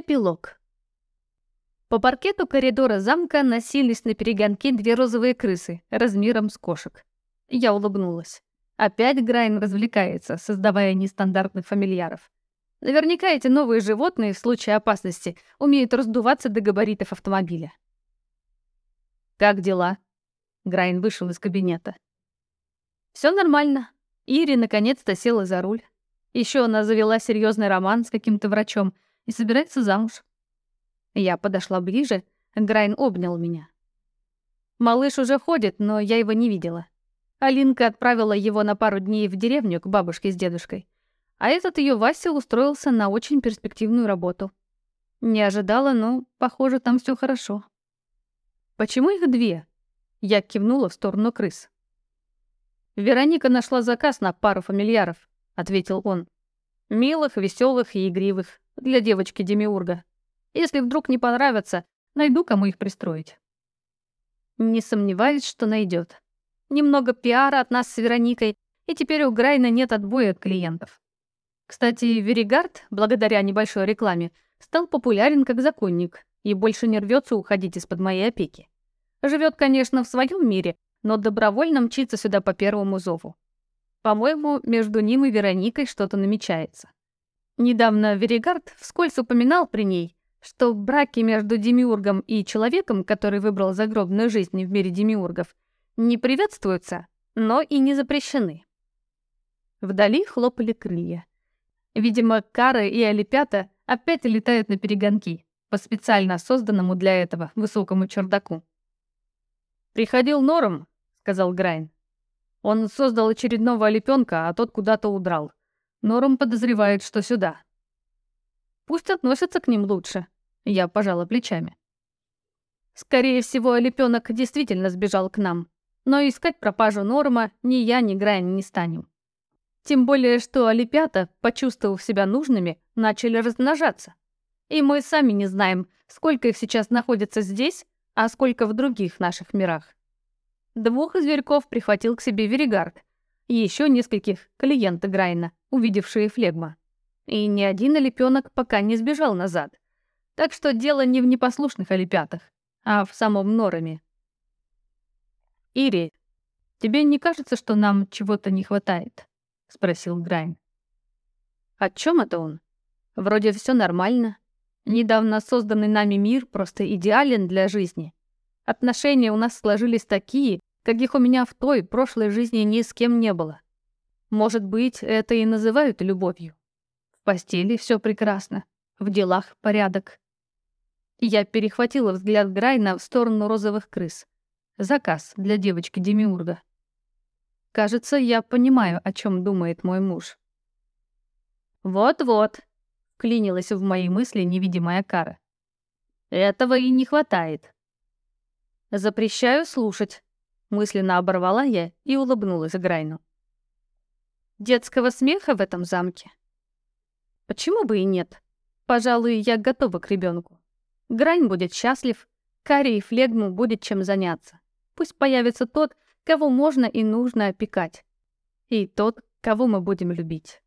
Эпилог. По паркету коридора замка носились на перегонки две розовые крысы размером с кошек. Я улыбнулась. Опять Грайн развлекается, создавая нестандартных фамильяров. Наверняка эти новые животные в случае опасности умеют раздуваться до габаритов автомобиля. «Как дела?» Грайн вышел из кабинета. Все нормально. Ири наконец-то села за руль. Еще она завела серьезный роман с каким-то врачом — и собирается замуж. Я подошла ближе, Грайн обнял меня. Малыш уже ходит, но я его не видела. Алинка отправила его на пару дней в деревню к бабушке с дедушкой. А этот ее Вася устроился на очень перспективную работу. Не ожидала, но, похоже, там все хорошо. Почему их две? Я кивнула в сторону крыс. Вероника нашла заказ на пару фамильяров, ответил он. Милых, веселых и игривых для девочки Демиурга. Если вдруг не понравятся, найду, кому их пристроить. Не сомневаюсь, что найдет. Немного пиара от нас с Вероникой, и теперь у Грайна нет отбоя от клиентов. Кстати, Веригард, благодаря небольшой рекламе, стал популярен как законник и больше не рвется уходить из-под моей опеки. Живет, конечно, в своем мире, но добровольно мчится сюда по первому зову. По-моему, между ним и Вероникой что-то намечается. Недавно Веригард вскользь упоминал при ней, что браки между демиургом и человеком, который выбрал загробную жизнь в мире демиургов, не приветствуются, но и не запрещены. Вдали хлопали крылья. Видимо, Кара и Алипята опять летают на перегонки по специально созданному для этого высокому чердаку. «Приходил Норм», — сказал Грайн. «Он создал очередного олепенка, а тот куда-то удрал. Норм подозревает, что сюда. Пусть относятся к ним лучше. Я пожала плечами. Скорее всего, Лепёнок действительно сбежал к нам. Но искать пропажу Норма ни я, ни Грайн не станем. Тем более, что олепята, почувствовав себя нужными, начали размножаться. И мы сами не знаем, сколько их сейчас находится здесь, а сколько в других наших мирах. Двух зверьков прихватил к себе Веригард, и еще нескольких клиента Грайна, увидевшие флегма. И ни один олепенок пока не сбежал назад. Так что дело не в непослушных олепятах, а в самом Нороме. «Ири, тебе не кажется, что нам чего-то не хватает?» — спросил Грайн. «О чем это он? Вроде все нормально. Недавно созданный нами мир просто идеален для жизни. Отношения у нас сложились такие, каких у меня в той, прошлой жизни ни с кем не было. Может быть, это и называют любовью. В постели все прекрасно, в делах порядок. Я перехватила взгляд Грайна в сторону розовых крыс. Заказ для девочки Демиурга. Кажется, я понимаю, о чем думает мой муж. «Вот-вот», — вклинилась в мои мысли невидимая кара. «Этого и не хватает». «Запрещаю слушать», Мысленно оборвала я и улыбнулась Грайну. Детского смеха в этом замке? Почему бы и нет? Пожалуй, я готова к ребенку. Грайн будет счастлив, Карри и Флегму будет чем заняться. Пусть появится тот, кого можно и нужно опекать. И тот, кого мы будем любить.